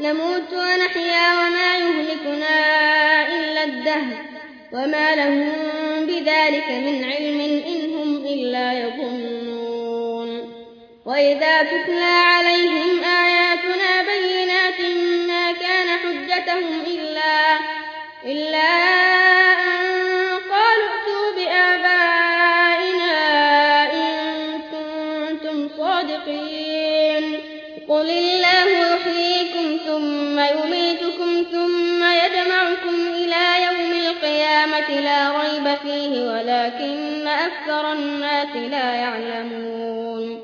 نموت ونحيا وما يهلكنا إلا الدهر وما لهم بذلك من علم إن هم إلا يظنون وإذا تتلى عليهم آياتنا بينات ما كان حجتهم إلا, إلا أن قالوا ائتوا بآبائنا إن كنتم صادقين. قل الله يحييكم ثم يميتكم ثم يجمعكم إلى يوم القيامة لا ريب فيه ولكن أكثر الناس لا يعلمون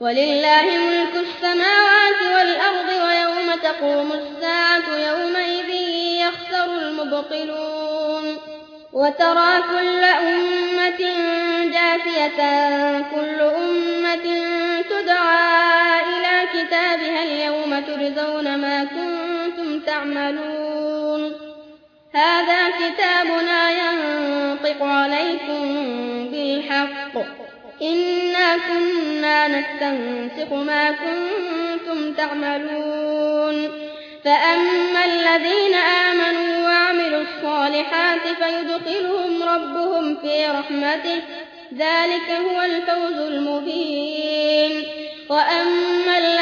ولله ملك السماوات والأرض ويوم تقوم الساعة يومئذ يخسر المبطلون وترى كل أمة جاثية كل أمة تدعى كتابها اليوم ترزون ما كنتم تعملون. هذا كتابنا ينطق عليكم بالحق. إنا كنا نستنسخ ما كنتم تعملون. فأما الذين آمنوا وعملوا الصالحات فيدخلهم ربهم في رحمته. ذلك هو الفوز المبين. وأما